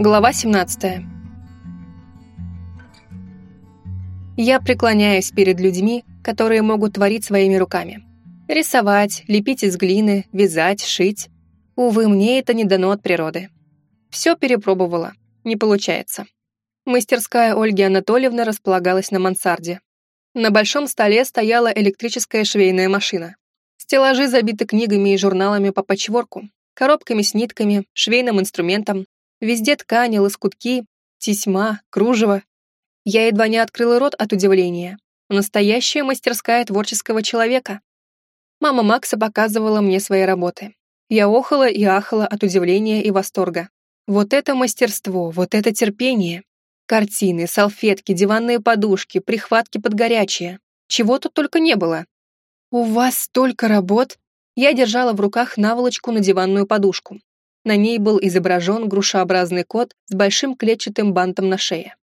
Глава 17. Я преклоняюсь перед людьми, которые могут творить своими руками. Рисовать, лепить из глины, вязать, шить. Увы, мне это не дано от природы. Все перепробовала. Не получается. Мастерская Ольги Анатольевны располагалась на мансарде. На большом столе стояла электрическая швейная машина. Стеллажи забиты книгами и журналами по патчворку, коробками с нитками, швейным инструментом, Везде ткани, лоскутки, тесьма, кружево. Я едва не открыла рот от удивления. Настоящая мастерская творческого человека. Мама Макса показывала мне свои работы. Я охала и ахала от удивления и восторга. Вот это мастерство, вот это терпение. Картины, салфетки, диванные подушки, прихватки под горячее. Чего тут только не было. «У вас столько работ!» Я держала в руках наволочку на диванную подушку. На ней был изображен грушеобразный кот с большим клетчатым бантом на шее.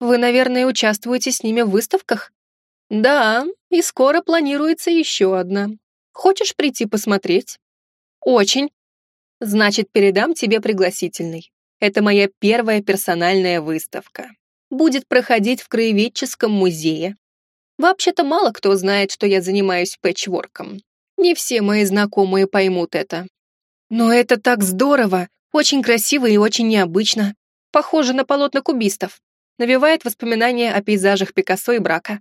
«Вы, наверное, участвуете с ними в выставках?» «Да, и скоро планируется еще одна. Хочешь прийти посмотреть?» «Очень. Значит, передам тебе пригласительный. Это моя первая персональная выставка. Будет проходить в Краеведческом музее. Вообще-то мало кто знает, что я занимаюсь пэтчворком. Не все мои знакомые поймут это, но это так здорово, очень красиво и очень необычно. Похоже на полотна кубистов. Навевает воспоминания о пейзажах Пикассо и брака.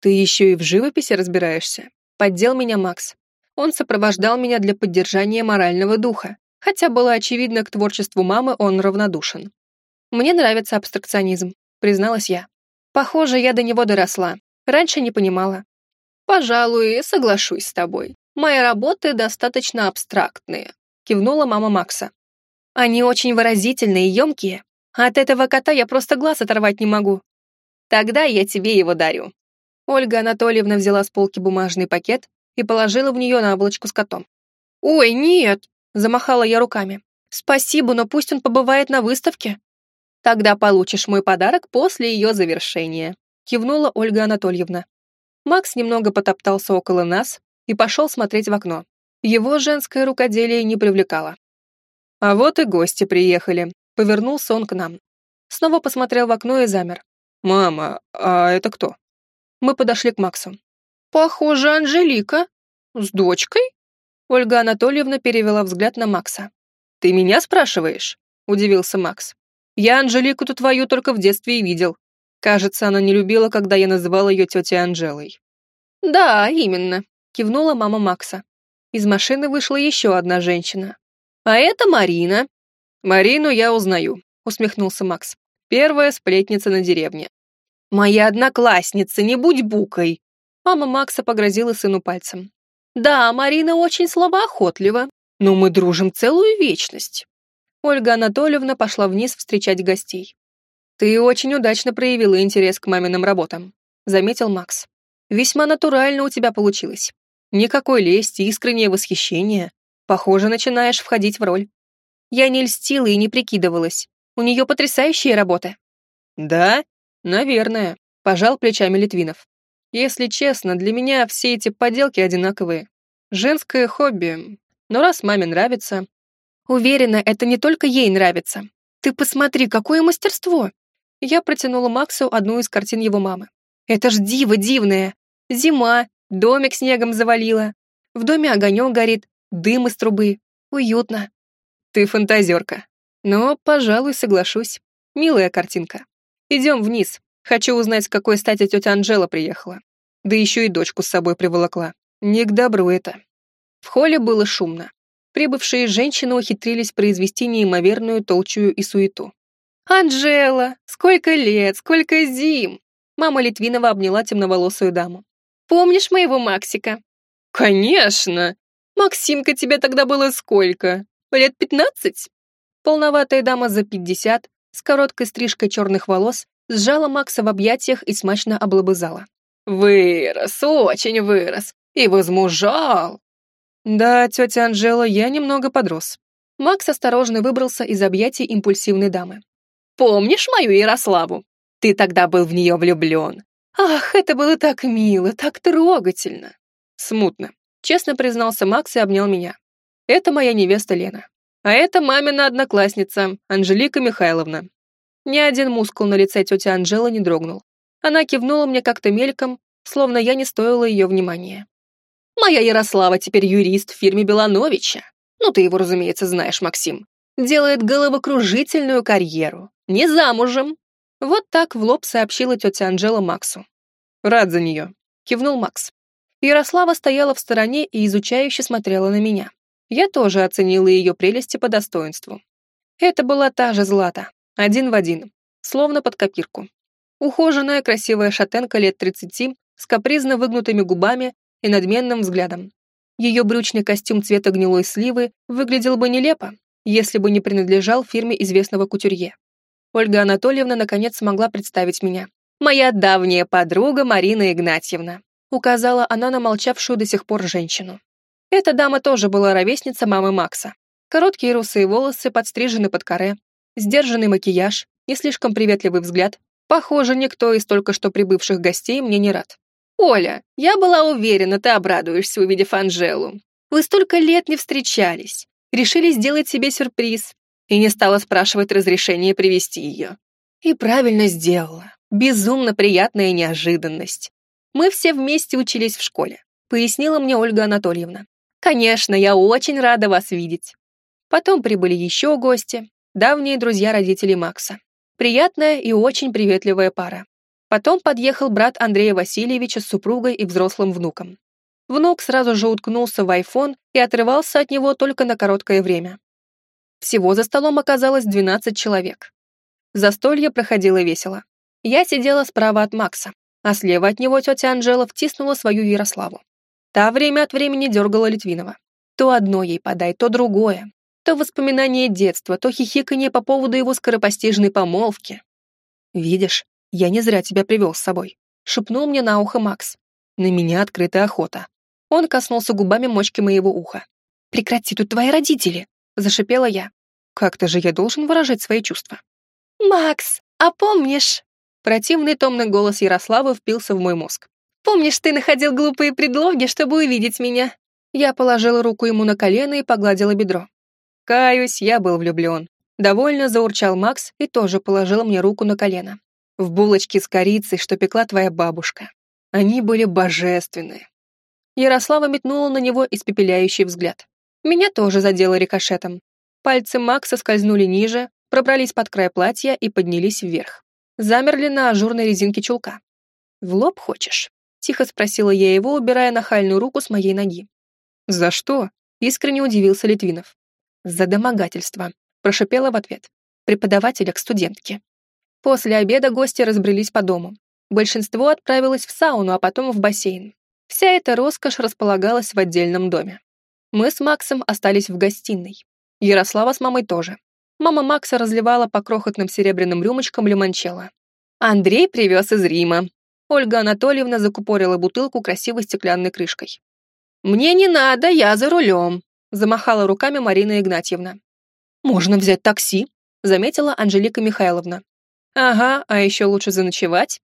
Ты еще и в живописи разбираешься. Поддел меня Макс. Он сопровождал меня для поддержания морального духа, хотя было очевидно, к творчеству мамы он равнодушен. Мне нравится абстракционизм, призналась я. Похоже, я до него доросла. Раньше не понимала. Пожалуй, соглашусь с тобой. Мои работы достаточно абстрактные, кивнула мама Макса. Они очень выразительные и емкие. От этого кота я просто глаз оторвать не могу. Тогда я тебе его дарю. Ольга Анатольевна взяла с полки бумажный пакет и положила в нее наволочку с котом. «Ой, нет!» — замахала я руками. «Спасибо, но пусть он побывает на выставке». «Тогда получишь мой подарок после ее завершения», — кивнула Ольга Анатольевна. Макс немного потоптался около нас и пошел смотреть в окно. Его женское рукоделие не привлекало. «А вот и гости приехали», — повернулся он к нам. Снова посмотрел в окно и замер. «Мама, а это кто?» Мы подошли к Максу. «Похоже, Анжелика. С дочкой?» Ольга Анатольевна перевела взгляд на Макса. «Ты меня спрашиваешь?» — удивился Макс. «Я Анжелику-то твою только в детстве и видел. Кажется, она не любила, когда я называл ее тетей Анжелой». «Да, именно», — кивнула мама Макса. Из машины вышла еще одна женщина. «А это Марина». «Марину я узнаю», — усмехнулся Макс. «Первая сплетница на деревне». «Моя одноклассница, не будь букой!» Мама Макса погрозила сыну пальцем. «Да, Марина очень слабоохотлива, но мы дружим целую вечность». Ольга Анатольевна пошла вниз встречать гостей. «Ты очень удачно проявила интерес к маминым работам», — заметил Макс. «Весьма натурально у тебя получилось. Никакой лести, искреннее восхищение. Похоже, начинаешь входить в роль. Я не льстила и не прикидывалась. У нее потрясающие работы. Да, наверное, пожал плечами Литвинов. Если честно, для меня все эти поделки одинаковые. Женское хобби. Но раз маме нравится... Уверена, это не только ей нравится. Ты посмотри, какое мастерство. Я протянула Максу одну из картин его мамы. Это ж диво дивное. Зима, Домик снегом завалило. В доме огонек горит, дым из трубы. Уютно. Ты фантазерка. Но, пожалуй, соглашусь. Милая картинка. Идем вниз. Хочу узнать, с какой стати тетя Анжела приехала. Да еще и дочку с собой приволокла. Не к добру это. В холле было шумно. Прибывшие женщины ухитрились произвести неимоверную толчую и суету. «Анжела! Сколько лет, сколько зим!» Мама Литвинова обняла темноволосую даму. Помнишь моего Максика?» «Конечно! Максимка, тебе тогда было сколько? Лет пятнадцать?» Полноватая дама за пятьдесят, с короткой стрижкой черных волос, сжала Макса в объятиях и смачно облобызала. «Вырос, очень вырос. И возмужал!» «Да, тетя Анжела, я немного подрос». Макс осторожно выбрался из объятий импульсивной дамы. «Помнишь мою Ярославу? Ты тогда был в нее влюблен. Ах, это было так мило, так трогательно. Смутно. Честно признался Макс и обнял меня. Это моя невеста Лена. А это мамина одноклассница, Анжелика Михайловна. Ни один мускул на лице тети Анжелы не дрогнул. Она кивнула мне как-то мельком, словно я не стоила ее внимания. «Моя Ярослава теперь юрист в фирме Белановича. Ну, ты его, разумеется, знаешь, Максим. Делает головокружительную карьеру. Не замужем». Вот так в лоб сообщила тетя Анжела Максу. «Рад за нее», — кивнул Макс. Ярослава стояла в стороне и изучающе смотрела на меня. Я тоже оценила ее прелести по достоинству. Это была та же Злата, один в один, словно под копирку. Ухоженная красивая шатенка лет 30 с капризно выгнутыми губами и надменным взглядом. Ее брючный костюм цвета гнилой сливы выглядел бы нелепо, если бы не принадлежал фирме известного кутюрье. Ольга Анатольевна наконец смогла представить меня. «Моя давняя подруга Марина Игнатьевна», указала она на молчавшую до сих пор женщину. Эта дама тоже была ровесница мамы Макса. Короткие русые волосы подстрижены под каре, сдержанный макияж, не слишком приветливый взгляд, Похоже, никто из только что прибывших гостей мне не рад. «Оля, я была уверена, ты обрадуешься, увидев Анжелу. Вы столько лет не встречались. Решили сделать себе сюрприз. И не стала спрашивать разрешения привести ее. И правильно сделала. Безумно приятная неожиданность. Мы все вместе учились в школе, пояснила мне Ольга Анатольевна. Конечно, я очень рада вас видеть. Потом прибыли еще гости, давние друзья родителей Макса. Приятная и очень приветливая пара. Потом подъехал брат Андрея Васильевича с супругой и взрослым внуком. Внук сразу же уткнулся в айфон и отрывался от него только на короткое время. Всего за столом оказалось 12 человек. Застолье проходило весело. Я сидела справа от Макса, а слева от него тетя Анжела втиснула свою Ярославу. Та время от времени дергала Литвинова. То одно ей подай, то другое. То воспоминания детства, то хихиканье по поводу его скоропостижной помолвки. «Видишь, я не зря тебя привел с собой», — шепнул мне на ухо Макс. «На меня открытая охота». Он коснулся губами мочки моего уха. «Прекрати, тут твои родители!» — зашипела я. «Как-то же я должен выражать свои чувства». «Макс, а помнишь?» Противный томный голос Ярослава впился в мой мозг. «Помнишь, ты находил глупые предлоги, чтобы увидеть меня?» Я положила руку ему на колено и погладила бедро. Каюсь, я был влюблен. Довольно заурчал Макс и тоже положил мне руку на колено. В булочки с корицей, что пекла твоя бабушка. Они были божественные. Ярослава метнула на него испепеляющий взгляд. Меня тоже задело рикошетом. Пальцы Макса скользнули ниже, пробрались под край платья и поднялись вверх. Замерли на ажурной резинке чулка. «В лоб хочешь?» — тихо спросила я его, убирая нахальную руку с моей ноги. «За что?» — искренне удивился Литвинов. «За домогательство», — прошипела в ответ. Преподавателя к студентке. После обеда гости разбрелись по дому. Большинство отправилось в сауну, а потом в бассейн. Вся эта роскошь располагалась в отдельном доме. Мы с Максом остались в гостиной. Ярослава с мамой тоже. Мама Макса разливала по крохотным серебряным рюмочкам лимончелло. Андрей привез из Рима. Ольга Анатольевна закупорила бутылку красивой стеклянной крышкой. «Мне не надо, я за рулем», замахала руками Марина Игнатьевна. «Можно взять такси», — заметила Анжелика Михайловна. «Ага, а еще лучше заночевать».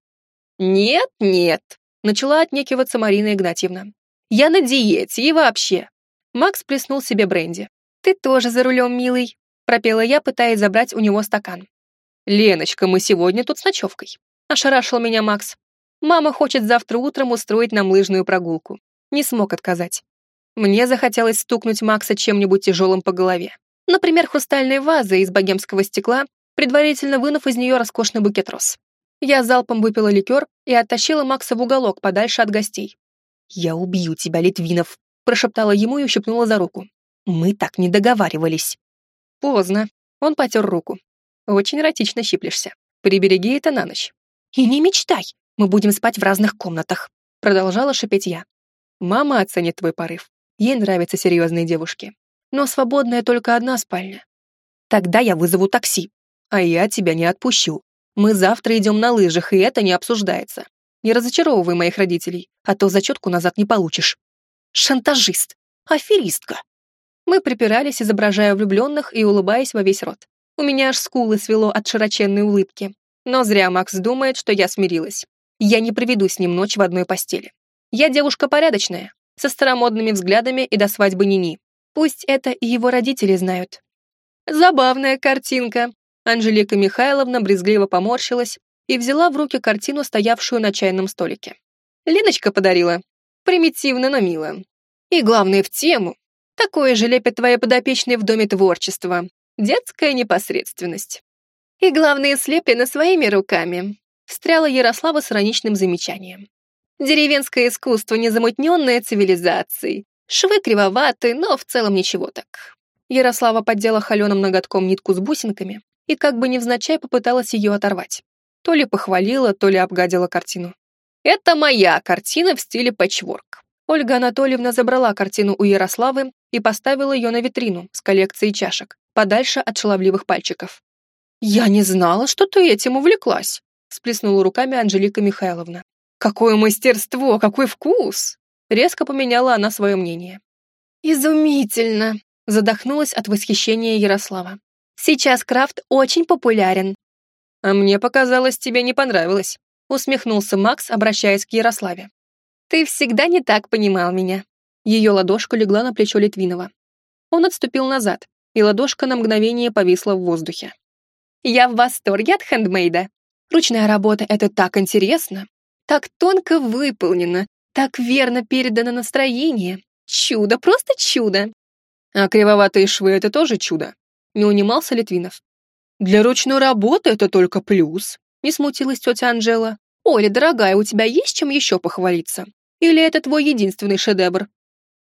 «Нет, нет», — начала отнекиваться Марина Игнатьевна. «Я на диете и вообще». Макс плеснул себе бренди. «Ты тоже за рулем, милый», — пропела я, пытаясь забрать у него стакан. «Леночка, мы сегодня тут с ночевкой», — ошарашил меня Макс. «Мама хочет завтра утром устроить нам лыжную прогулку». Не смог отказать. Мне захотелось стукнуть Макса чем-нибудь тяжелым по голове. Например, хрустальной вазой из богемского стекла, предварительно вынув из нее роскошный букет роз. Я залпом выпила ликер и оттащила Макса в уголок подальше от гостей. «Я убью тебя, Литвинов», — прошептала ему и ущипнула за руку. «Мы так не договаривались». Поздно. Он потер руку. «Очень эротично щиплешься. Прибереги это на ночь». «И не мечтай, мы будем спать в разных комнатах», — продолжала шипеть я. «Мама оценит твой порыв. Ей нравятся серьезные девушки. Но свободная только одна спальня. Тогда я вызову такси. А я тебя не отпущу. Мы завтра идем на лыжах, и это не обсуждается. Не разочаровывай моих родителей, а то зачетку назад не получишь. Шантажист. Аферистка. Мы припирались, изображая влюбленных и улыбаясь во весь рот. У меня аж скулы свело от широченной улыбки. Но зря Макс думает, что я смирилась. Я не проведу с ним ночь в одной постели. Я девушка порядочная, со старомодными взглядами и до свадьбы Нини. Пусть это и его родители знают. Забавная картинка. Анжелика Михайловна брезгливо поморщилась и взяла в руки картину, стоявшую на чайном столике. Леночка подарила. Примитивно, но мило. И главное, в тему. Такое же лепят твои подопечные в Доме творчества. Детская непосредственность. И главное, слеплено своими руками. Встряла Ярослава с ироничным замечанием. Деревенское искусство, незамутненное цивилизацией. Швы кривоваты, но в целом ничего так. Ярослава поддела холеным ноготком нитку с бусинками и как бы невзначай попыталась ее оторвать. То ли похвалила, то ли обгадила картину. «Это моя картина в стиле пэтчворк». Ольга Анатольевна забрала картину у Ярославы и поставила ее на витрину с коллекцией чашек, подальше от шаловливых пальчиков. «Я не знала, что ты этим увлеклась», сплеснула руками Анжелика Михайловна. «Какое мастерство, какой вкус!» Резко поменяла она свое мнение. «Изумительно!» задохнулась от восхищения Ярослава. «Сейчас крафт очень популярен». «А мне показалось, тебе не понравилось», усмехнулся Макс, обращаясь к Ярославе. «Ты всегда не так понимал меня». Ее ладошка легла на плечо Литвинова. Он отступил назад, и ладошка на мгновение повисла в воздухе. «Я в восторге от хендмейда. Ручная работа — это так интересно, так тонко выполнено, так верно передано настроение. Чудо, просто чудо!» «А кривоватые швы — это тоже чудо», — не унимался Литвинов. «Для ручной работы это только плюс», — не смутилась тетя Анжела. «Оля, дорогая, у тебя есть чем еще похвалиться? Или это твой единственный шедевр?»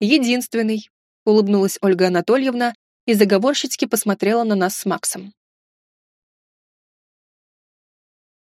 «Единственный», — улыбнулась Ольга Анатольевна и заговорщицки посмотрела на нас с Максом.